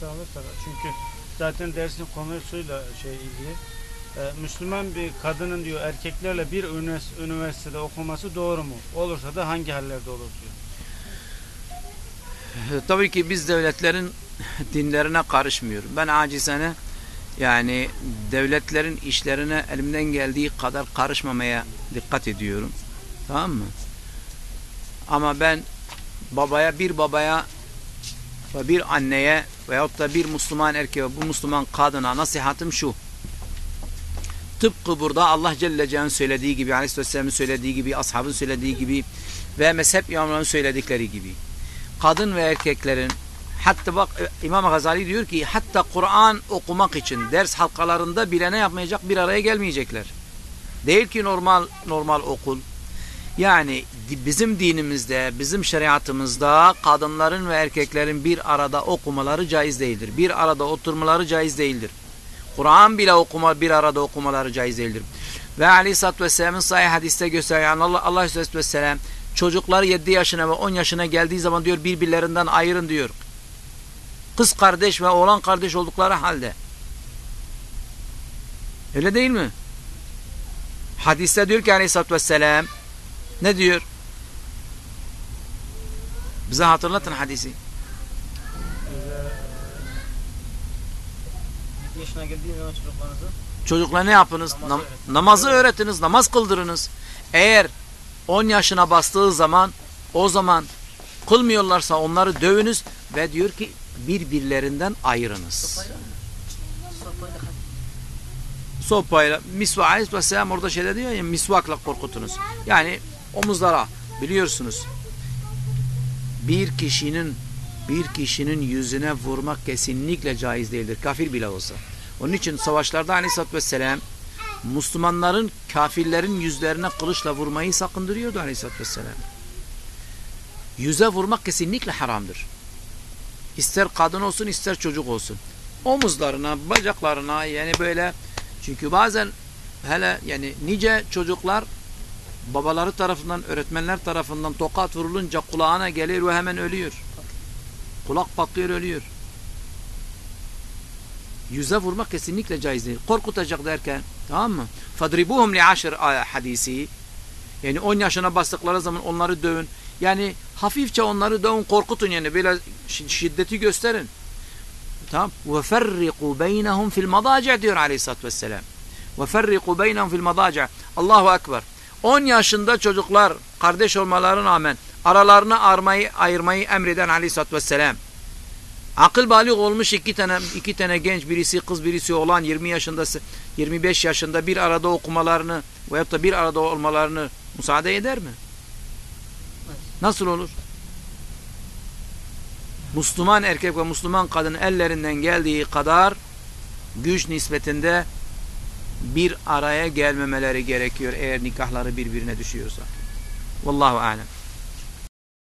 kısa alırsak çünkü zaten dersin konusuyla şey ilgili. Ee, Müslüman bir kadının diyor erkeklerle bir ünivers- üniversitede okuması doğru mu? Olursa da hangi hallerde olur diyor. Tabii ki biz devletlerin dinlerine karışmıyorum. Ben acizane yani devletlerin işlerine elimden geldiği kadar karışmamaya dikkat ediyorum. Tamam mı? Ama ben babaya bir babaya ve bir anneye veyahut da bir Müslüman erkeğe bu Müslüman kadına nasihatım şu. Tıpkı burada Allah Celle Celle'nin söylediği gibi, Aleyhisselam'ın söylediği gibi, ashabın söylediği gibi ve mezhep imamlarının söyledikleri gibi. Kadın ve erkeklerin hatta bak İmam Gazali diyor ki hatta Kur'an okumak için ders halkalarında bile ne yapmayacak? Bir araya gelmeyecekler. Değil ki normal normal okul. Yani bizim dinimizde, bizim şeriatımızda kadınların ve erkeklerin bir arada okumaları caiz değildir. Bir arada oturmaları caiz değildir. Kur'an bile okuma bir arada okumaları caiz değildir. Ve Aleyhisselatü Vesselam'ın sahih hadiste gösteriyor. Yani Allah, Allah Aleyhisselatü Vesselam çocukları 7 yaşına ve 10 yaşına geldiği zaman diyor birbirlerinden ayırın diyor. Kız kardeş ve oğlan kardeş oldukları halde. Öyle değil mi? Hadiste diyor ki Aleyhisselatü Vesselam ne diyor? Bize hatırlatın hadisi. yaşına geldiği zaman çocuklarınızı Çocuklara ne yapınız? Namazı Nam- öğretin. namazı öğretiniz, namaz kıldırınız. Eğer 10 yaşına bastığı zaman o zaman kılmıyorlarsa onları dövünüz ve diyor ki birbirlerinden ayırınız. Sopayla Sopayla, misvak aleyhisselam orada şeyde diyor ya misvakla korkutunuz. Yani omuzlara biliyorsunuz bir kişinin bir kişinin yüzüne vurmak kesinlikle caiz değildir. Kafir bile olsa. Onun için savaşlarda aleyhissalatü vesselam Müslümanların kafirlerin yüzlerine kılıçla vurmayı sakındırıyordu aleyhissalatü vesselam. Yüze vurmak kesinlikle haramdır. İster kadın olsun ister çocuk olsun. Omuzlarına, bacaklarına yani böyle çünkü bazen hele yani nice çocuklar babaları tarafından, öğretmenler tarafından tokat vurulunca kulağına gelir ve hemen ölüyor. Kulak patlıyor, ölüyor. Yüze vurmak kesinlikle caiz değil. Korkutacak derken, tamam mı? Fadribuhum li aşır hadisi. Yani 10 yaşına bastıkları zaman onları dövün. Yani hafifçe onları dövün, korkutun yani böyle şi- şiddeti gösterin. Tamam. Ferriku beynehum fil madaci' diyor aleyhissalatü vesselam. Ve ferriku beynehum fil madaci' Allahu Ekber. 10 yaşında çocuklar kardeş olmalarına rağmen aralarını armayı, ayırmayı emreden aleyhissalatü vesselam. Akıl balik olmuş iki tane iki tane genç birisi kız birisi olan 20 yaşında 25 yaşında bir arada okumalarını veyahut da bir arada olmalarını müsaade eder mi? Nasıl olur? Müslüman erkek ve Müslüman kadın ellerinden geldiği kadar güç nispetinde bir araya gelmemeleri gerekiyor eğer nikahları birbirine düşüyorsa. Vallahu alem.